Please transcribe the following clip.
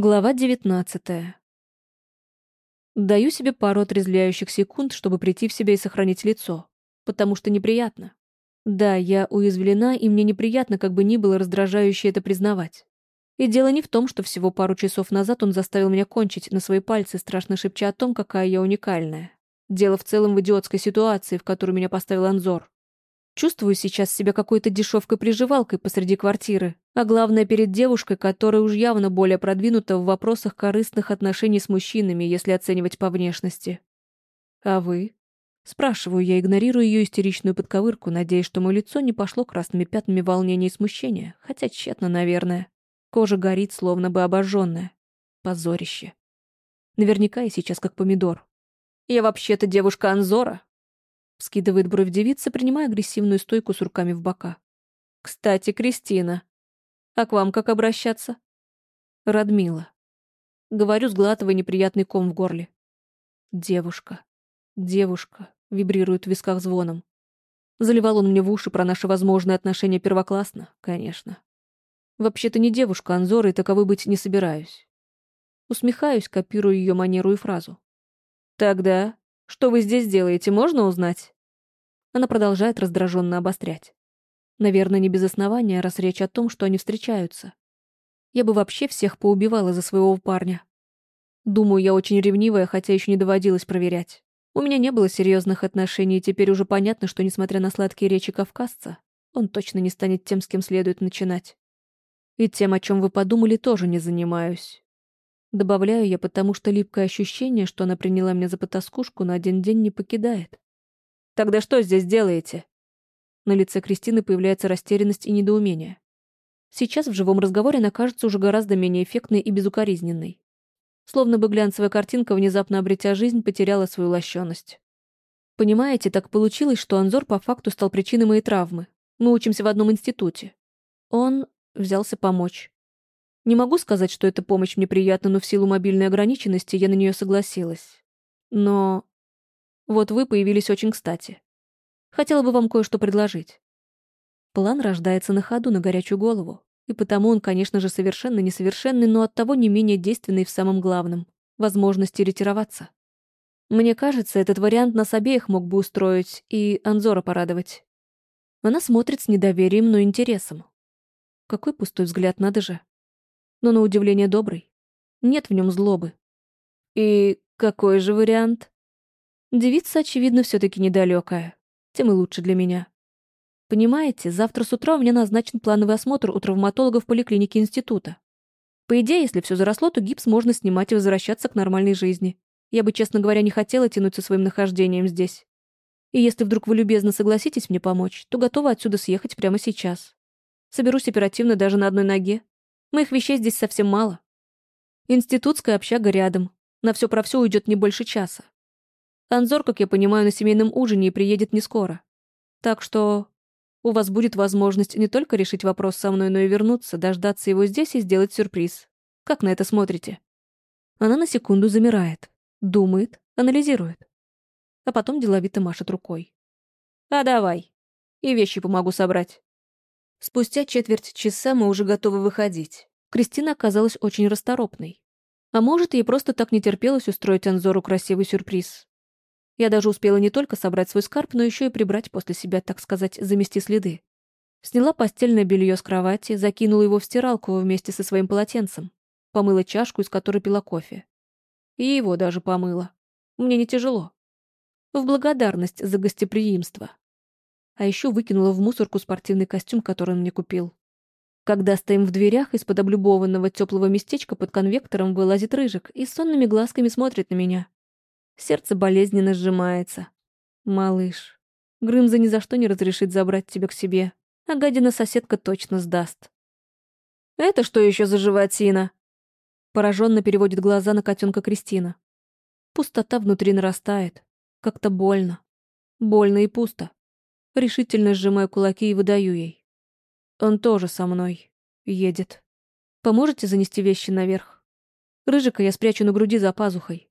Глава 19. Даю себе пару отрезвляющих секунд, чтобы прийти в себя и сохранить лицо, потому что неприятно. Да, я уязвлена, и мне неприятно, как бы ни было раздражающе это признавать. И дело не в том, что всего пару часов назад он заставил меня кончить на свои пальцы, страшно шепча о том, какая я уникальная. Дело в целом в идиотской ситуации, в которую меня поставил Анзор. Чувствую сейчас себя какой-то дешевкой-приживалкой посреди квартиры, а главное перед девушкой, которая уж явно более продвинута в вопросах корыстных отношений с мужчинами, если оценивать по внешности. «А вы?» Спрашиваю я, игнорируя ее истеричную подковырку, надеясь, что мое лицо не пошло красными пятнами волнения и смущения, хотя тщетно, наверное. Кожа горит, словно бы обожженная. Позорище. Наверняка я сейчас как помидор. Я вообще-то девушка Анзора, Вскидывает бровь девица, принимая агрессивную стойку с руками в бока. «Кстати, Кристина, а к вам как обращаться?» «Радмила». Говорю, сглатывая неприятный ком в горле. «Девушка, девушка», — вибрирует в висках звоном. Заливал он мне в уши про наши возможные отношения первоклассно, конечно. Вообще-то не девушка Анзора, и таковой быть не собираюсь. Усмехаюсь, копирую ее манеру и фразу. «Тогда что вы здесь делаете, можно узнать?» Она продолжает раздраженно обострять. Наверное, не без основания, раз речь о том, что они встречаются. Я бы вообще всех поубивала за своего парня. Думаю, я очень ревнивая, хотя еще не доводилось проверять. У меня не было серьезных отношений, и теперь уже понятно, что, несмотря на сладкие речи кавказца, он точно не станет тем, с кем следует начинать. И тем, о чем вы подумали, тоже не занимаюсь. Добавляю я, потому что липкое ощущение, что она приняла меня за потаскушку, на один день не покидает. «Тогда что здесь делаете?» На лице Кристины появляется растерянность и недоумение. Сейчас в живом разговоре она кажется уже гораздо менее эффектной и безукоризненной. Словно бы глянцевая картинка, внезапно обретя жизнь, потеряла свою лощеность. Понимаете, так получилось, что Анзор по факту стал причиной моей травмы. Мы учимся в одном институте. Он взялся помочь. Не могу сказать, что эта помощь мне приятна, но в силу мобильной ограниченности я на нее согласилась. Но... Вот вы появились очень кстати. Хотела бы вам кое-что предложить. План рождается на ходу, на горячую голову. И потому он, конечно же, совершенно несовершенный, но оттого не менее действенный в самом главном — возможности ретироваться. Мне кажется, этот вариант нас обеих мог бы устроить и Анзора порадовать. Она смотрит с недоверием, но интересом. Какой пустой взгляд, надо же но на удивление добрый. Нет в нем злобы. И какой же вариант? Девица, очевидно, все-таки недалекая. Тем и лучше для меня. Понимаете, завтра с утра у меня назначен плановый осмотр у травматолога в поликлинике института. По идее, если все заросло, то гипс можно снимать и возвращаться к нормальной жизни. Я бы, честно говоря, не хотела тянуть со своим нахождением здесь. И если вдруг вы любезно согласитесь мне помочь, то готова отсюда съехать прямо сейчас. Соберусь оперативно даже на одной ноге, Моих вещей здесь совсем мало. Институтская общага рядом. На все про все уйдет не больше часа. Анзор, как я понимаю, на семейном ужине и приедет не скоро. Так что у вас будет возможность не только решить вопрос со мной, но и вернуться, дождаться его здесь и сделать сюрприз. Как на это смотрите? Она на секунду замирает, думает, анализирует. А потом деловито машет рукой. А давай. И вещи помогу собрать. Спустя четверть часа мы уже готовы выходить. Кристина оказалась очень расторопной. А может, ей просто так не терпелось устроить Анзору красивый сюрприз. Я даже успела не только собрать свой скарб, но еще и прибрать после себя, так сказать, замести следы. Сняла постельное белье с кровати, закинула его в стиралку вместе со своим полотенцем. Помыла чашку, из которой пила кофе. И его даже помыла. Мне не тяжело. В благодарность за гостеприимство а еще выкинула в мусорку спортивный костюм, который он мне купил. Когда стоим в дверях, из-под облюбованного теплого местечка под конвектором вылазит рыжик и сонными глазками смотрит на меня. Сердце болезненно сжимается. «Малыш, Грымза ни за что не разрешит забрать тебя к себе, а гадина-соседка точно сдаст». «Это что еще за животина?» Пораженно переводит глаза на котенка Кристина. Пустота внутри нарастает. Как-то больно. Больно и пусто. Решительно сжимаю кулаки и выдаю ей. Он тоже со мной. Едет. Поможете занести вещи наверх? Рыжика я спрячу на груди за пазухой.